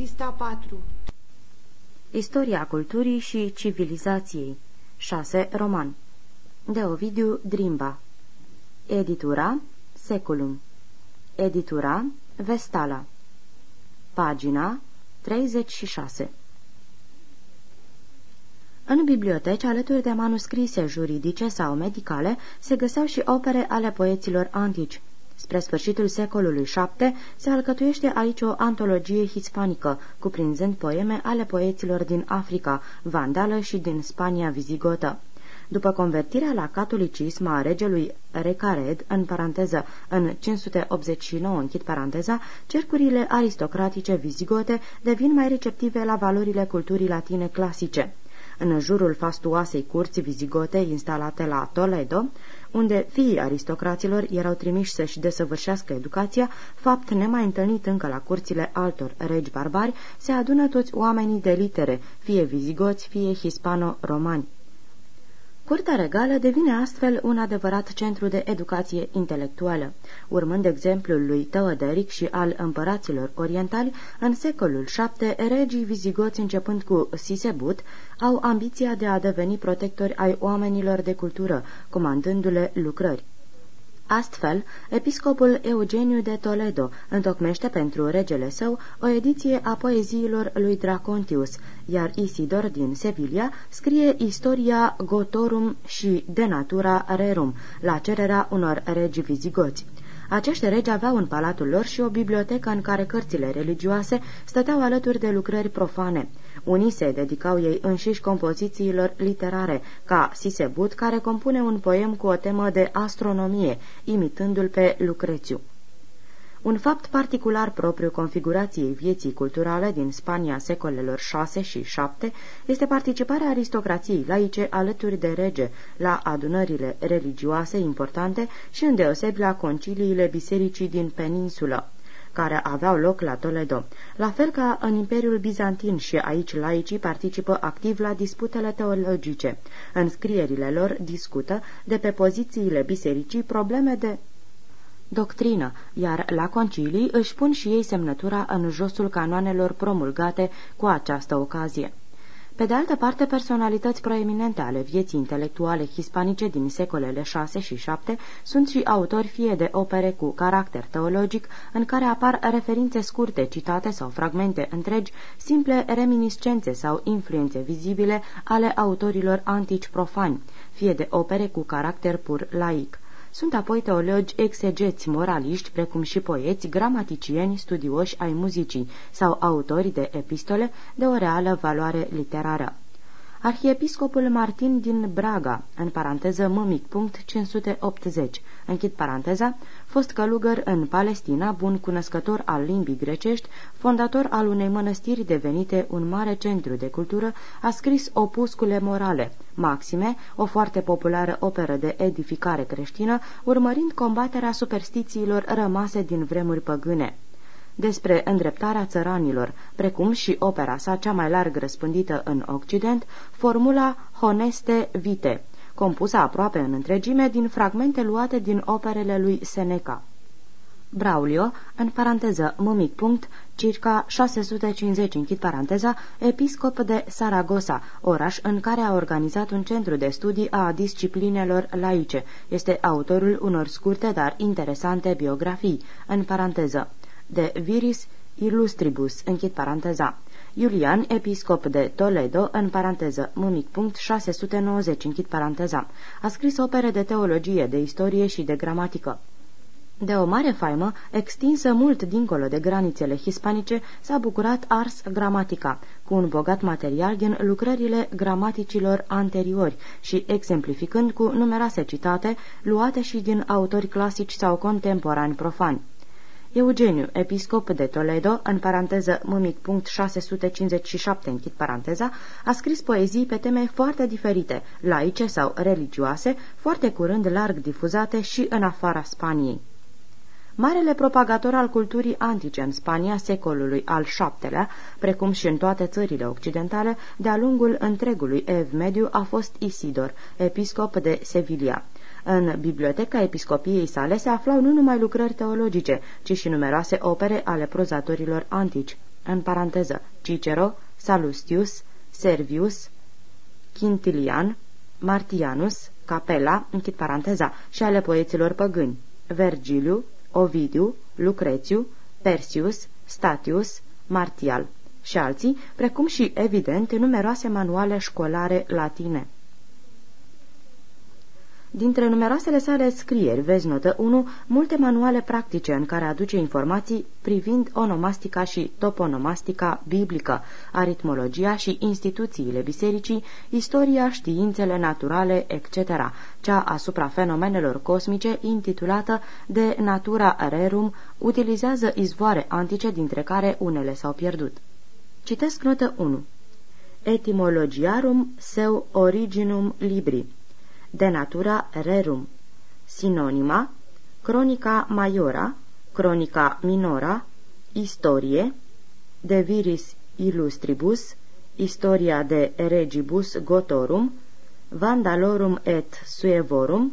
Pista 4 Istoria culturii și civilizației. 6. Roman. De Ovidiu Drimba. Editura Seculum. Editura Vestala. Pagina 36 În biblioteci, alături de manuscrise juridice sau medicale, se găseau și opere ale poeților antici. Spre sfârșitul secolului VII se alcătuiește aici o antologie hispanică, cuprinzând poeme ale poeților din Africa, Vandală și din Spania vizigotă. După convertirea la catolicism a regelui Recared, în paranteză, în 589, închid paranteza, cercurile aristocratice vizigote devin mai receptive la valorile culturii latine clasice. În jurul fastuoasei curți vizigote instalate la Toledo, unde fiii aristocraților erau trimiși să-și desăvârșească educația, fapt nemai întâlnit încă la curțile altor regi barbari, se adună toți oamenii de litere, fie vizigoți, fie hispano-romani. Curtea regală devine astfel un adevărat centru de educație intelectuală. Urmând exemplul lui Teoderic și al împăraților orientali, în secolul VII, regii vizigoți începând cu Sisebut au ambiția de a deveni protectori ai oamenilor de cultură, comandându-le lucrări. Astfel, episcopul Eugeniu de Toledo întocmește pentru regele său o ediție a poeziilor lui Dracontius, iar Isidor din Sevilla scrie istoria Gotorum și De Natura Rerum, la cererea unor regi vizigoți. Acești regi aveau în palatul lor și o bibliotecă în care cărțile religioase stăteau alături de lucrări profane. Unii se dedicau ei înșiși compozițiilor literare, ca Sisebut, care compune un poem cu o temă de astronomie, imitându-l pe Lucrețiu. Un fapt particular propriu configurației vieții culturale din Spania secolelor 6 și 7 este participarea aristocrației laice alături de rege la adunările religioase importante și îndeosebi la conciliile bisericii din peninsulă care aveau loc la Toledo. La fel ca în Imperiul Bizantin și aici laicii participă activ la disputele teologice. În scrierile lor discută de pe pozițiile bisericii probleme de doctrină, iar la concilii își pun și ei semnătura în josul canoanelor promulgate cu această ocazie. Pe de altă parte, personalități proeminente ale vieții intelectuale hispanice din secolele 6 și 7 sunt și autori fie de opere cu caracter teologic, în care apar referințe scurte, citate sau fragmente întregi, simple reminiscențe sau influențe vizibile ale autorilor antici profani, fie de opere cu caracter pur laic. Sunt apoi teologi exegeți moraliști, precum și poeți, gramaticieni, studioși ai muzicii sau autori de epistole de o reală valoare literară. Arhiepiscopul Martin din Braga, în paranteză mămic punct 580, închid paranteza, fost călugăr în Palestina, bun cunoscător al limbii grecești, fondator al unei mănăstiri devenite un mare centru de cultură, a scris opuscule morale, Maxime, o foarte populară operă de edificare creștină, urmărind combaterea superstițiilor rămase din vremuri păgâne despre îndreptarea țăranilor, precum și opera sa cea mai larg răspândită în Occident, Formula Honeste Vite, compusă aproape în întregime din fragmente luate din operele lui Seneca. Braulio, în paranteză mumic punct, circa 650 închid paranteza, episcop de Saragossa, oraș în care a organizat un centru de studii a disciplinelor laice. Este autorul unor scurte, dar interesante biografii, în paranteză de Viris Illustribus, închid paranteza. Iulian, episcop de Toledo, în paranteză, mumic punct 690, închid paranteza, a scris opere de teologie, de istorie și de gramatică. De o mare faimă, extinsă mult dincolo de granițele hispanice, s-a bucurat Ars Gramatica, cu un bogat material din lucrările gramaticilor anteriori și exemplificând cu numeroase citate, luate și din autori clasici sau contemporani profani. Eugeniu, episcop de Toledo, în paranteză mămic punct 657, închid paranteza, a scris poezii pe teme foarte diferite, laice sau religioase, foarte curând larg difuzate și în afara Spaniei. Marele propagator al culturii antice în Spania secolului al VII-lea, precum și în toate țările occidentale, de-a lungul întregului Ev Mediu a fost Isidor, episcop de Sevilla. În biblioteca episcopiei sale se aflau nu numai lucrări teologice, ci și numeroase opere ale prozatorilor antici. în paranteză Cicero, Salustius, Servius, Quintilian, Martianus, Capela, închid paranteza, și ale poeților păgâni, Vergiliu, Ovidiu, Lucrețiu, Persius, Statius, Martial și alții, precum și, evident, numeroase manuale școlare latine. Dintre numeroasele sale scrieri, vezi notă 1, multe manuale practice în care aduce informații privind onomastica și toponomastica biblică, aritmologia și instituțiile bisericii, istoria, științele naturale, etc., cea asupra fenomenelor cosmice, intitulată de Natura Rerum, utilizează izvoare antice, dintre care unele s-au pierdut. Citesc notă 1. Etymologiarum seu originum libri de natura rerum. Sinonima, cronica maiora, cronica minora, istorie, de viris illustribus, istoria de regibus gotorum, vandalorum et suevorum,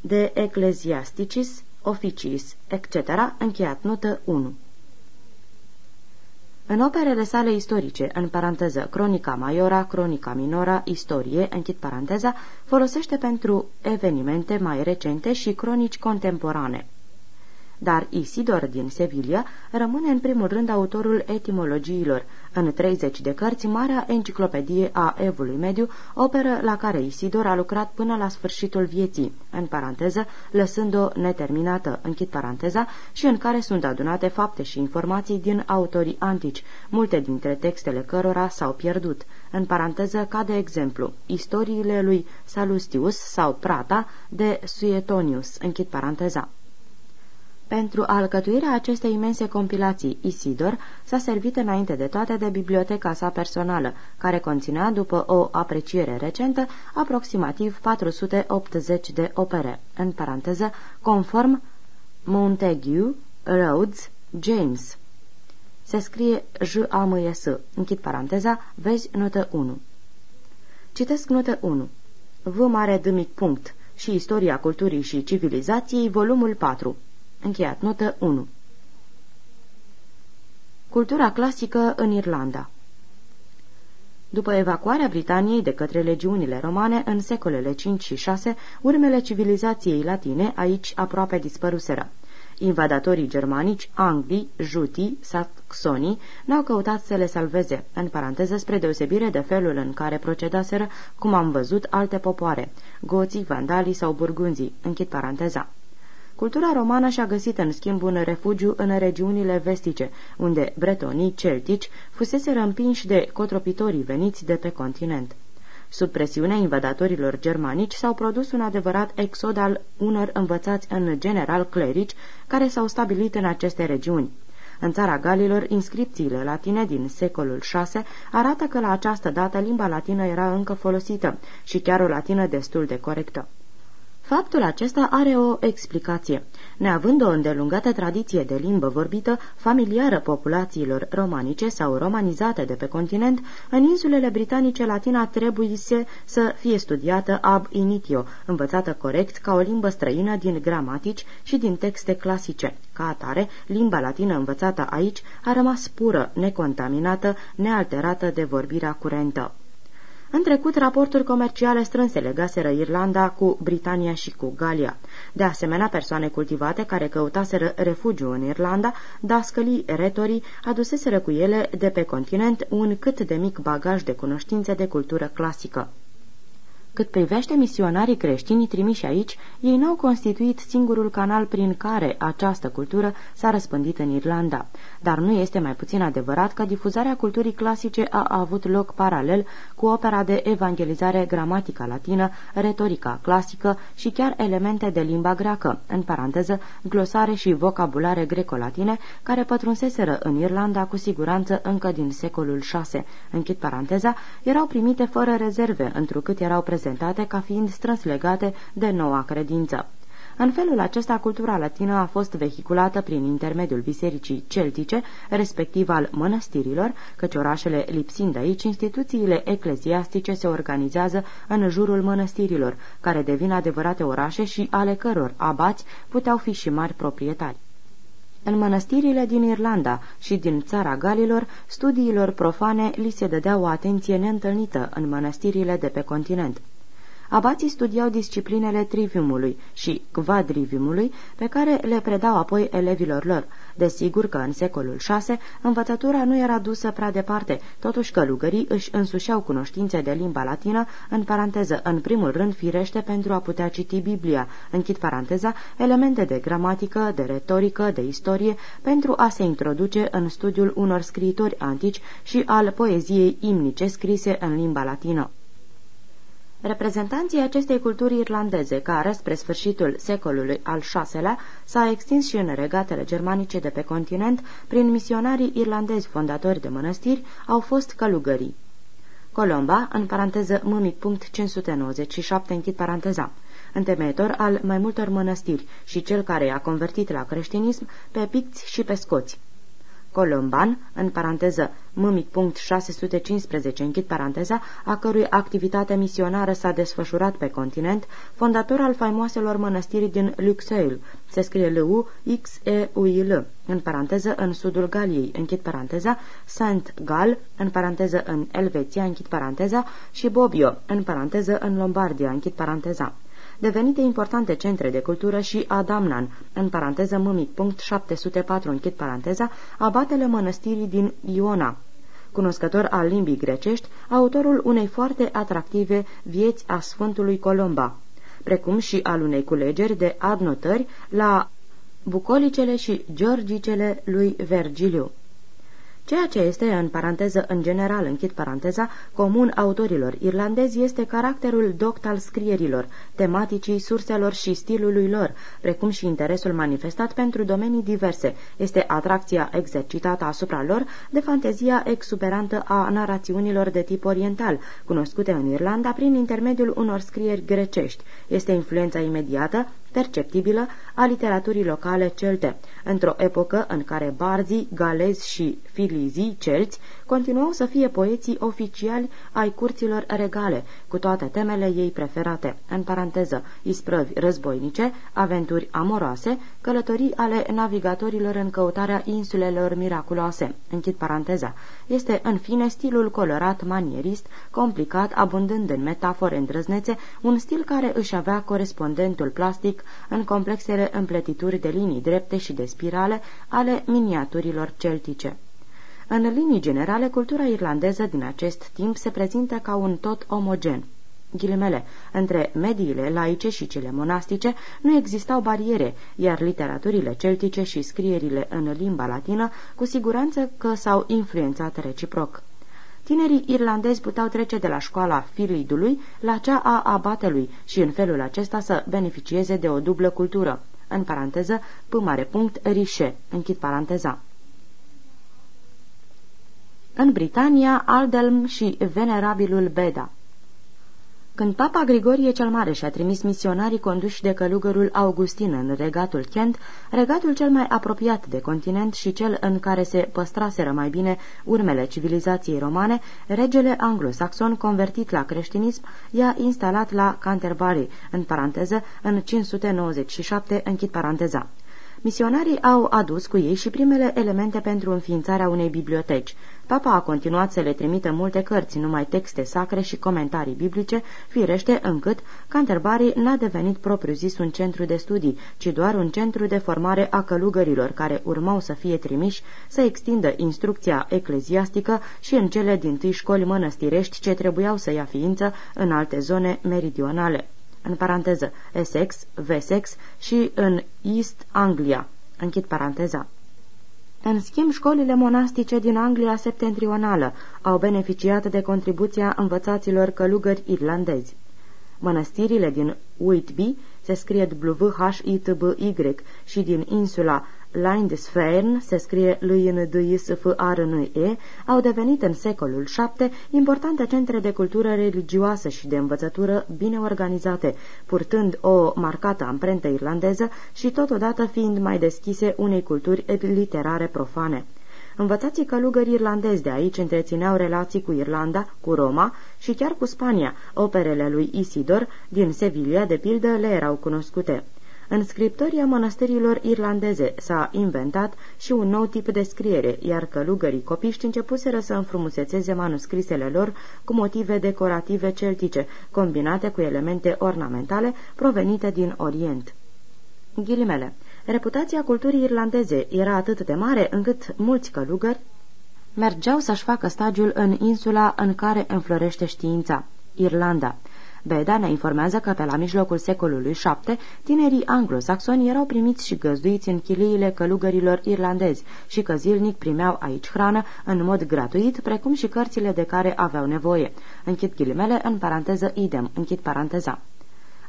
de ecclesiasticis, officiis, etc., încheiat notă 1. În operele sale istorice, în paranteză Cronica Maiora, Cronica Minora, Istorie, închid paranteza, folosește pentru evenimente mai recente și cronici contemporane dar Isidor din Sevilla rămâne în primul rând autorul etimologiilor. În 30 de cărți, Marea Enciclopedie a Evului Mediu, operă la care Isidor a lucrat până la sfârșitul vieții, în paranteză, lăsând-o neterminată, închid paranteza, și în care sunt adunate fapte și informații din autorii antici, multe dintre textele cărora s-au pierdut, în paranteză ca de exemplu, istoriile lui Salustius sau Prata de Suetonius, închid paranteza. Pentru alcătuirea acestei imense compilații, Isidor s-a servit înainte de toate de biblioteca sa personală, care conținea, după o apreciere recentă, aproximativ 480 de opere, în paranteză, conform Montague, Rhodes, James. Se scrie j a m s închid paranteza, vezi notă 1. Citesc notă 1. V mare d mic punct și Istoria culturii și civilizației, volumul 4. Încheiat. Notă 1. Cultura clasică în Irlanda După evacuarea Britaniei de către legiunile romane în secolele 5 și 6, urmele civilizației latine aici aproape dispăruseră. Invadatorii germanici, anglii, jutii, saxonii, n-au căutat să le salveze, în paranteză spre deosebire de felul în care procedaseră, cum am văzut, alte popoare, goții, vandalii sau burgunzii, închid paranteza. Cultura romană și-a găsit în schimb un refugiu în regiunile vestice, unde bretonii celtici fusese împinși de cotropitorii veniți de pe continent. Sub presiunea invadatorilor germanici s-au produs un adevărat exod al unor învățați în general clerici care s-au stabilit în aceste regiuni. În țara Galilor, inscripțiile latine din secolul VI arată că la această dată limba latină era încă folosită și chiar o latină destul de corectă. Faptul acesta are o explicație. Neavând o îndelungată tradiție de limbă vorbită, familiară populațiilor romanice sau romanizate de pe continent, în insulele britanice latina trebuie să fie studiată ab initio, învățată corect ca o limbă străină din gramatici și din texte clasice. Ca atare, limba latină învățată aici a rămas pură, necontaminată, nealterată de vorbirea curentă. În trecut, raporturi comerciale strânse legaseră Irlanda cu Britania și cu Galia. De asemenea, persoane cultivate care căutaseră refugiu în Irlanda, dascălii, retorii, aduseseră cu ele de pe continent un cât de mic bagaj de cunoștințe de cultură clasică. Cât privește misionarii creștini trimiși aici, ei n-au constituit singurul canal prin care această cultură s-a răspândit în Irlanda. Dar nu este mai puțin adevărat că difuzarea culturii clasice a avut loc paralel cu opera de evangelizare gramatica latină, retorica clasică și chiar elemente de limba greacă, în paranteză, glosare și vocabulare greco-latine, care pătrunseseră în Irlanda cu siguranță încă din secolul VI. Închid paranteza, erau primite fără rezerve, întrucât erau prezentate prezentate ca fiind strâns legate de noua credință. În felul acesta, cultura latină a fost vehiculată prin intermediul bisericii celtice, respectiv al mănăstirilor, căci orașele lipsind aici, instituțiile ecleziastice se organizează în jurul mănăstirilor, care devin adevărate orașe și ale căror abați puteau fi și mari proprietari. În mănăstirile din Irlanda și din țara Galilor, studiilor profane li se dădea o atenție neîntâlnită în mănăstirile de pe continent. Abații studiau disciplinele triviumului și quadriviumului, pe care le predau apoi elevilor lor. Desigur că în secolul VI învățătura nu era dusă prea departe, totuși călugării își însușeau cunoștințe de limba latină, în paranteză, în primul rând firește pentru a putea citi Biblia, închid paranteza, elemente de gramatică, de retorică, de istorie, pentru a se introduce în studiul unor scriitori antici și al poeziei imnice scrise în limba latină. Reprezentanții acestei culturi irlandeze, care, spre sfârșitul secolului al VI-lea, s-a extins și în regatele germanice de pe continent, prin misionarii irlandezi fondatori de mănăstiri, au fost călugării. Colomba, în paranteză mâmic punct 597, închid paranteza, întemeitor al mai multor mănăstiri și cel care i-a convertit la creștinism pe picți și pe scoți. Colomban, în paranteză mâmic.615, închid paranteza, a cărui activitate misionară s-a desfășurat pe continent, fondator al faimoaselor mănăstiri din Luxeuil, se scrie L-U, X-E-U-I-L, în paranteză în sudul Galiei, închid paranteza, Saint Gal, în paranteză în Elveția, închid paranteza, și Bobbio, în paranteză în Lombardia, închid paranteza devenite importante centre de cultură și Adamnan, în paranteză mâmic, punct 704, închid paranteza, abatele mănăstirii din Iona. Cunoscător al limbii grecești, autorul unei foarte atractive vieți a Sfântului Colomba, precum și al unei culegeri de adnotări la bucolicele și georgicele lui Vergiliu. Ceea ce este, în paranteză, în general, închid paranteza, comun autorilor irlandezi este caracterul doct al scrierilor, tematicii surselor și stilului lor, precum și interesul manifestat pentru domenii diverse. Este atracția exercitată asupra lor de fantezia exuberantă a narațiunilor de tip oriental, cunoscute în Irlanda prin intermediul unor scrieri grecești. Este influența imediată perceptibilă a literaturii locale celte, într-o epocă în care barzii, galezi și filizii celți continuau să fie poeții oficiali ai curților regale, cu toate temele ei preferate, în paranteză, isprăvi războinice, aventuri amoroase, călătorii ale navigatorilor în căutarea insulelor miraculoase, închid paranteza. Este, în fine, stilul colorat, manierist, complicat, abundând în metafore îndrăznețe, un stil care își avea corespondentul plastic în complexele împletituri de linii drepte și de spirale ale miniaturilor celtice. În linii generale, cultura irlandeză din acest timp se prezintă ca un tot omogen. Ghilimele, între mediile laice și cele monastice nu existau bariere, iar literaturile celtice și scrierile în limba latină cu siguranță că s-au influențat reciproc. Tinerii irlandezi puteau trece de la școala filidului la cea a abatelui și în felul acesta să beneficieze de o dublă cultură. În paranteză, p mare punct, rișe, închid paranteza. În Britania, Aldelm și venerabilul Beda când papa Grigorie cel Mare și-a trimis misionarii conduși de călugărul Augustin în regatul Kent, regatul cel mai apropiat de continent și cel în care se păstraseră mai bine urmele civilizației romane, regele anglosaxon convertit la creștinism i-a instalat la Canterbury, în paranteză, în 597, închid paranteza. Misionarii au adus cu ei și primele elemente pentru înființarea unei biblioteci. Papa a continuat să le trimită multe cărți, numai texte sacre și comentarii biblice, firește încât Canterbury n-a devenit propriu-zis un centru de studii, ci doar un centru de formare a călugărilor care urmau să fie trimiși să extindă instrucția ecleziastică și în cele din tâi școli mănăstirești ce trebuiau să ia ființă în alte zone meridionale în paranteză Essex, Wessex și în East Anglia, închid paranteza. În schimb, școlile monastice din Anglia septentrională au beneficiat de contribuția învățaților călugări irlandezi. Mănăstirile din Whitby se scrie W-H-I-T-B-Y și din insula Lindisfarne, se scrie lui n d i s f r n e au devenit în secolul VII importante centre de cultură religioasă și de învățătură bine organizate, purtând o marcată amprentă irlandeză și totodată fiind mai deschise unei culturi literare profane. Învățații călugări irlandezi de aici întrețineau relații cu Irlanda, cu Roma și chiar cu Spania. Operele lui Isidor din Sevilla, de pildă, le erau cunoscute. În scriptoria mănăstirilor irlandeze s-a inventat și un nou tip de scriere, iar călugării copiști începuseră să înfrumusețeze manuscrisele lor cu motive decorative celtice, combinate cu elemente ornamentale provenite din Orient. Ghilimele. Reputația culturii irlandeze era atât de mare încât mulți călugări mergeau să-și facă stagiul în insula în care înflorește știința, Irlanda. Beda ne informează că pe la mijlocul secolului VII, tinerii anglosaxoni erau primiți și găzduiți în chiliile călugărilor irlandezi și că zilnic primeau aici hrană în mod gratuit, precum și cărțile de care aveau nevoie. Închid ghilimele, în paranteză idem, închid paranteza.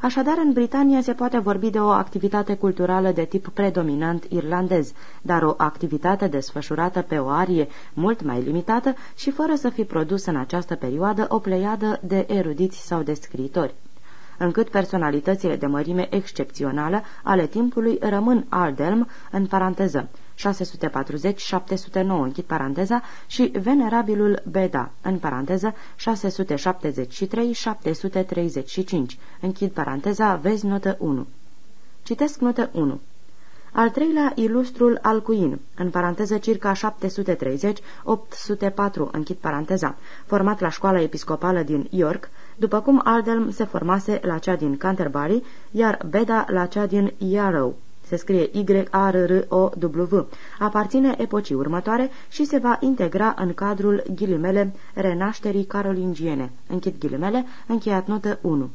Așadar, în Britania se poate vorbi de o activitate culturală de tip predominant irlandez, dar o activitate desfășurată pe o arie mult mai limitată și fără să fi produs în această perioadă o pleiadă de erudiți sau de scriitori. Încât personalitățile de mărime excepțională ale timpului rămân Aldelm, în paranteză, 640-709, închid paranteza, și venerabilul Beda, în paranteză, 673-735, închid paranteza, vezi notă 1. Citesc notă 1. Al treilea, ilustrul Alcuin, în paranteză circa 730-804, închid paranteza, format la școala episcopală din York, după cum Aldelm se formase la cea din Canterbury, iar Beda la cea din Yarrow se scrie Y-A-R-R-O-W, aparține epocii următoare și se va integra în cadrul ghilimele renașterii carolingiene. Închid ghilimele, încheiat notă 1.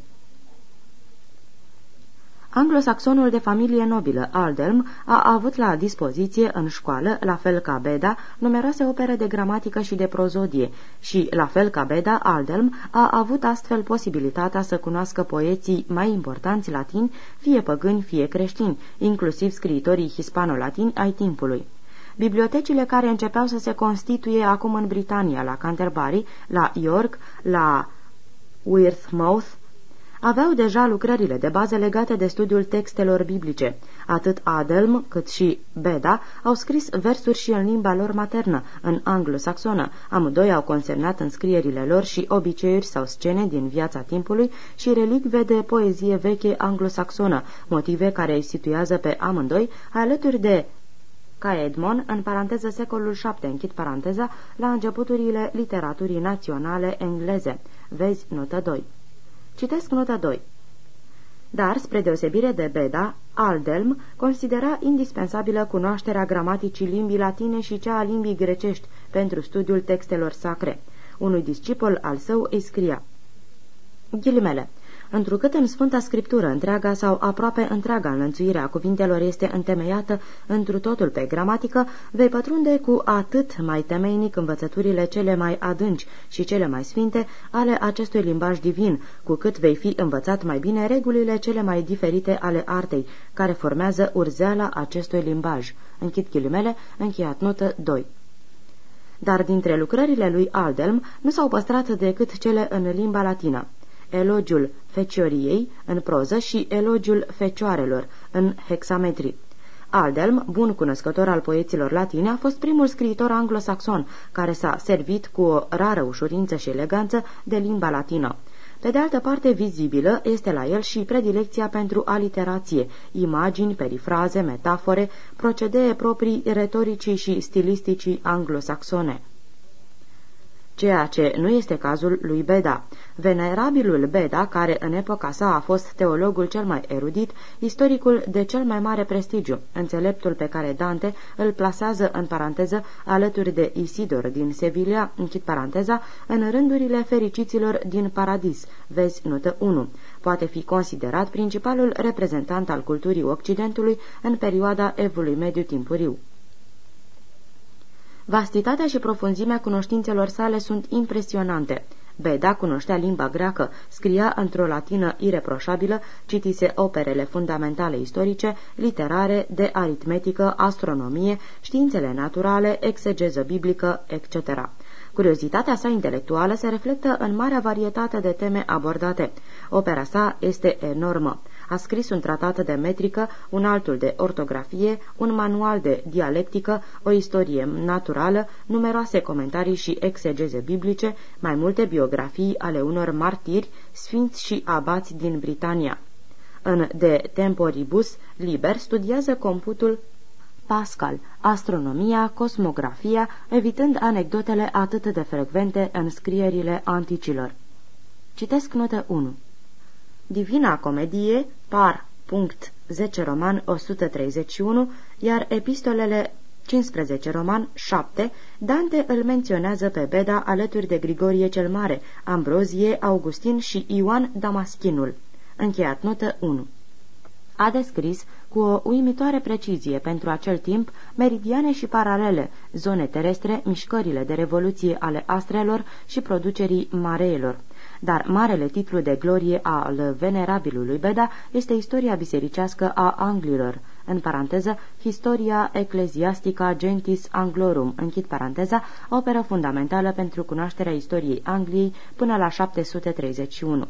Anglosaxonul de familie nobilă Aldelm a avut la dispoziție în școală, la fel ca Beda, numeroase opere de gramatică și de prozodie și, la fel ca Beda, Aldelm a avut astfel posibilitatea să cunoască poeții mai importanți latini, fie păgâni, fie creștini, inclusiv scriitorii hispano-latini ai timpului. Bibliotecile care începeau să se constituie acum în Britania, la Canterbury, la York, la Wirthmouth, aveau deja lucrările de bază legate de studiul textelor biblice. Atât Adelm cât și Beda au scris versuri și în limba lor maternă, în anglosaxonă. Amândoi au consemnat în scrierile lor și obiceiuri sau scene din viața timpului și relicve de poezie veche anglosaxonă, motive care îi situează pe amândoi alături de ca Edmond, în paranteză secolul VII, închid paranteza, la începuturile literaturii naționale engleze. Vezi notă 2. Citesc nota 2. Dar, spre deosebire de Beda, Aldelm considera indispensabilă cunoașterea gramaticii limbii latine și cea a limbii grecești pentru studiul textelor sacre. Unui discipol al său îi scria Ghilimele întrucât în Sfânta Scriptură întreaga sau aproape întreaga înlănțuire a cuvintelor este întemeiată întru totul pe gramatică, vei pătrunde cu atât mai temeinic învățăturile cele mai adânci și cele mai sfinte ale acestui limbaj divin, cu cât vei fi învățat mai bine regulile cele mai diferite ale artei, care formează urzeala acestui limbaj. Închid ghilimele, încheiat notă 2 dar dintre lucrările lui Aldelm nu s-au păstrat decât cele în limba latină elogiul fecioriei în proză și elogiul fecioarelor în hexametri. Aldelm, bun cunoscător al poeților latine, a fost primul scriitor anglosaxon care s-a servit cu o rară ușurință și eleganță de limba latină. Pe de altă parte, vizibilă este la el și predilecția pentru aliterație, imagini, perifraze, metafore, procedee proprii retoricii și stilisticii anglosaxone ceea ce nu este cazul lui Beda. Venerabilul Beda, care în epoca sa a fost teologul cel mai erudit, istoricul de cel mai mare prestigiu, înțeleptul pe care Dante îl plasează în paranteză alături de Isidor din Sevilla, închid paranteza, în rândurile fericiților din paradis, vezi notă 1. Poate fi considerat principalul reprezentant al culturii Occidentului în perioada evului mediu timpuriu. Vastitatea și profunzimea cunoștințelor sale sunt impresionante. Beda cunoștea limba greacă, scria într-o latină ireproșabilă, citise operele fundamentale istorice, literare, de aritmetică, astronomie, științele naturale, exegeză biblică, etc. Curiozitatea sa intelectuală se reflectă în marea varietate de teme abordate. Opera sa este enormă. A scris un tratat de metrică, un altul de ortografie, un manual de dialectică, o istorie naturală, numeroase comentarii și exegeze biblice, mai multe biografii ale unor martiri, sfinți și abați din Britania. În De Temporibus Liber studiază computul Pascal, astronomia, cosmografia, evitând anecdotele atât de frecvente în scrierile anticilor. Citesc notă 1. Divina Comedie, par, punct 10 roman 131, iar epistolele 15 roman 7, Dante îl menționează pe Beda alături de Grigorie cel Mare, Ambrozie, Augustin și Ioan Damaschinul. Încheiat notă 1 a descris cu o uimitoare precizie pentru acel timp meridiane și paralele, zone terestre, mișcările de revoluție ale astrelor și producerii mareelor. Dar marele titlu de glorie al venerabilului Beda este istoria bisericească a anglilor, în paranteză, Historia Ecclesiastica Gentis Anglorum, închid paranteza, operă fundamentală pentru cunoașterea istoriei Angliei până la 731.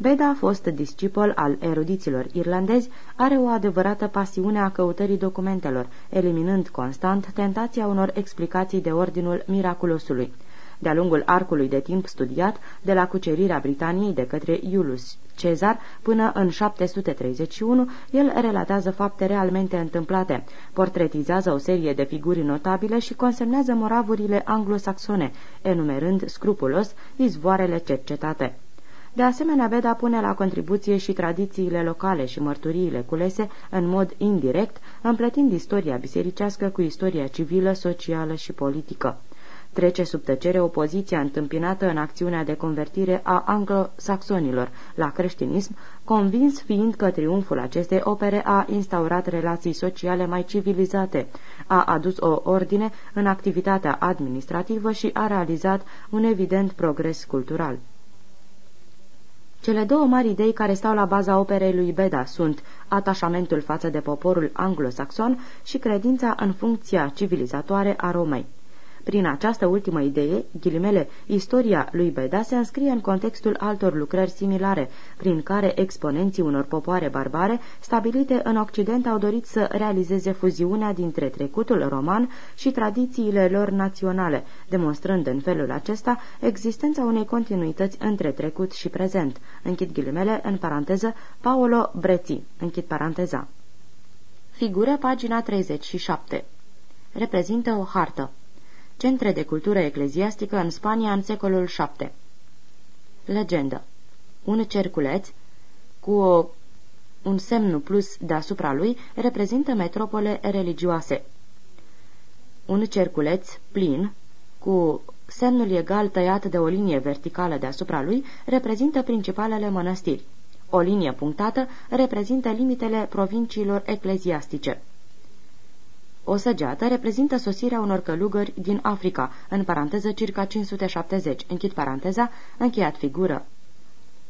Beda a fost discipol al erudiților irlandezi, are o adevărată pasiune a căutării documentelor, eliminând constant tentația unor explicații de ordinul miraculosului. De-a lungul arcului de timp studiat, de la cucerirea Britaniei de către Iulius Cezar până în 731, el relatează fapte realmente întâmplate, portretizează o serie de figuri notabile și consemnează moravurile anglosaxone, enumerând scrupulos izvoarele cercetate. De asemenea, Beda pune la contribuție și tradițiile locale și mărturiile culese în mod indirect, împletind istoria bisericească cu istoria civilă, socială și politică. Trece sub tăcere opoziția întâmpinată în acțiunea de convertire a anglosaxonilor la creștinism, convins fiind că triumful acestei opere a instaurat relații sociale mai civilizate, a adus o ordine în activitatea administrativă și a realizat un evident progres cultural. Cele două mari idei care stau la baza operei lui Beda sunt atașamentul față de poporul anglosaxon și credința în funcția civilizatoare a Romei. Prin această ultimă idee, ghilimele, istoria lui Beda se înscrie în contextul altor lucrări similare, prin care exponenții unor popoare barbare stabilite în Occident au dorit să realizeze fuziunea dintre trecutul roman și tradițiile lor naționale, demonstrând în felul acesta existența unei continuități între trecut și prezent. Închid ghilimele, în paranteză, Paolo Breți. Închid paranteza. Figură pagina 37. Reprezintă o hartă centre de cultură ecleziastică în Spania în secolul VII. Legendă Un cerculeț cu o, un semn plus deasupra lui reprezintă metropole religioase. Un cerculeț plin cu semnul egal tăiat de o linie verticală deasupra lui reprezintă principalele mănăstiri. O linie punctată reprezintă limitele provinciilor ecleziastice. O săgeată reprezintă sosirea unor călugări din Africa, în paranteză circa 570, închid paranteza, încheiat figură.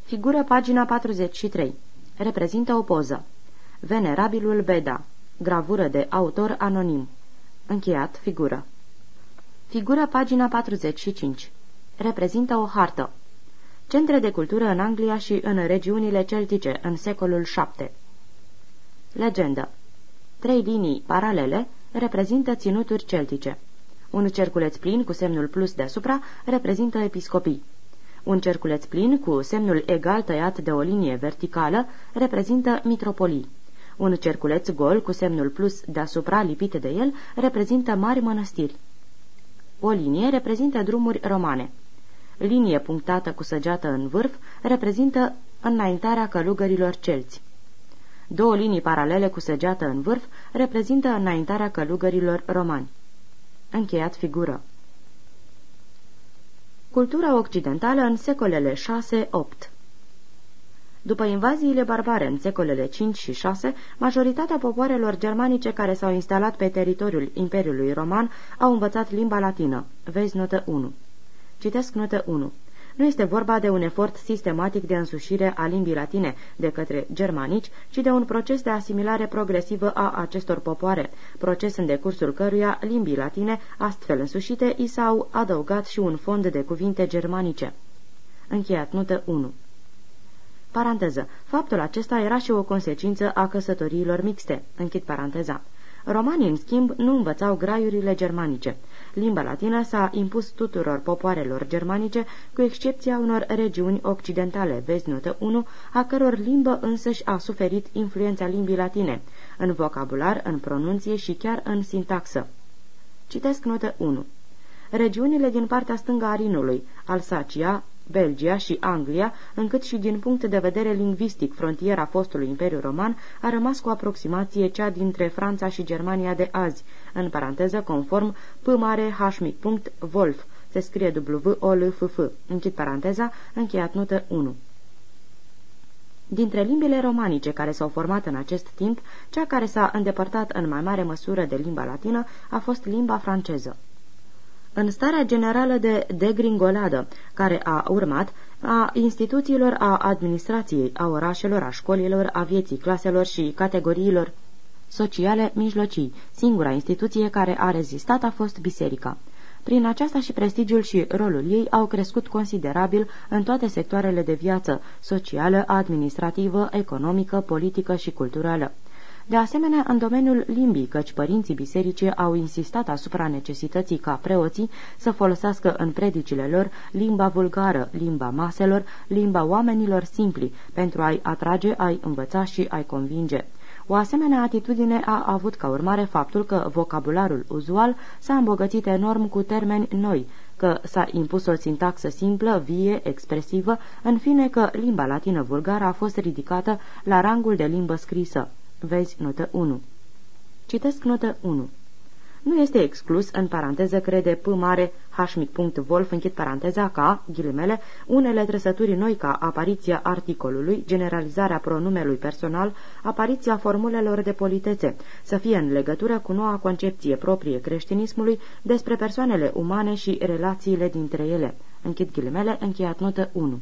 Figură pagina 43. Reprezintă o poză. Venerabilul Beda. Gravură de autor anonim. Încheiat figură. Figură pagina 45. Reprezintă o hartă. Centre de cultură în Anglia și în regiunile celtice în secolul VII. Legendă. Trei linii paralele reprezintă ținuturi celtice. Un cerculeț plin cu semnul plus deasupra reprezintă episcopii. Un cerculeț plin cu semnul egal tăiat de o linie verticală reprezintă mitropolii. Un cerculeț gol cu semnul plus deasupra lipit de el reprezintă mari mănăstiri. O linie reprezintă drumuri romane. Linie punctată cu săgeată în vârf reprezintă înaintarea călugărilor celți. Două linii paralele cu săgeată în vârf reprezintă înaintarea călugărilor romani. Încheiat figură. Cultura occidentală în secolele 6-8 După invaziile barbare în secolele 5 și 6, majoritatea popoarelor germanice care s-au instalat pe teritoriul Imperiului Roman au învățat limba latină. Vezi notă 1. Citesc notă 1. Nu este vorba de un efort sistematic de însușire a limbii latine de către germanici, ci de un proces de asimilare progresivă a acestor popoare, proces în decursul căruia limbii latine, astfel însușite, i s-au adăugat și un fond de cuvinte germanice. Încheiat notă 1 Paranteză. Faptul acesta era și o consecință a căsătoriilor mixte. Închid paranteza. Romanii, în schimb, nu învățau graiurile germanice. Limba latină s-a impus tuturor popoarelor germanice, cu excepția unor regiuni occidentale, vezi notă 1, a căror limbă însăși a suferit influența limbii latine, în vocabular, în pronunție și chiar în sintaxă. Citesc notă 1. Regiunile din partea stângă a Rinului, Alsacia, Belgia și Anglia, încât și din punct de vedere lingvistic frontiera fostului Imperiu Roman a rămas cu aproximație cea dintre Franța și Germania de azi, în paranteză conform P mare H mic punct Wolf, se scrie W O L F F, închid paranteza, încheiat notă 1. Dintre limbile romanice care s-au format în acest timp, cea care s-a îndepărtat în mai mare măsură de limba latină a fost limba franceză. În starea generală de degringoladă care a urmat, a instituțiilor, a administrației, a orașelor, a școlilor, a vieții claselor și categoriilor sociale mijlocii, singura instituție care a rezistat a fost biserica. Prin aceasta și prestigiul și rolul ei au crescut considerabil în toate sectoarele de viață, socială, administrativă, economică, politică și culturală. De asemenea, în domeniul limbii, căci părinții bisericii au insistat asupra necesității ca preoții să folosească în predicile lor limba vulgară, limba maselor, limba oamenilor simpli, pentru a-i atrage, a-i învăța și a-i convinge. O asemenea atitudine a avut ca urmare faptul că vocabularul uzual s-a îmbogățit enorm cu termeni noi, că s-a impus o sintaxă simplă, vie, expresivă, în fine că limba latină vulgară a fost ridicată la rangul de limbă scrisă. Vezi notă 1. Citesc notă 1. Nu este exclus, în paranteză, crede P mare H mic punct Wolf, închid paranteza, ca, ghilimele, unele trăsături noi ca apariția articolului, generalizarea pronumelui personal, apariția formulelor de politețe, să fie în legătură cu noua concepție proprie creștinismului despre persoanele umane și relațiile dintre ele. Închid ghilimele, încheiat notă 1.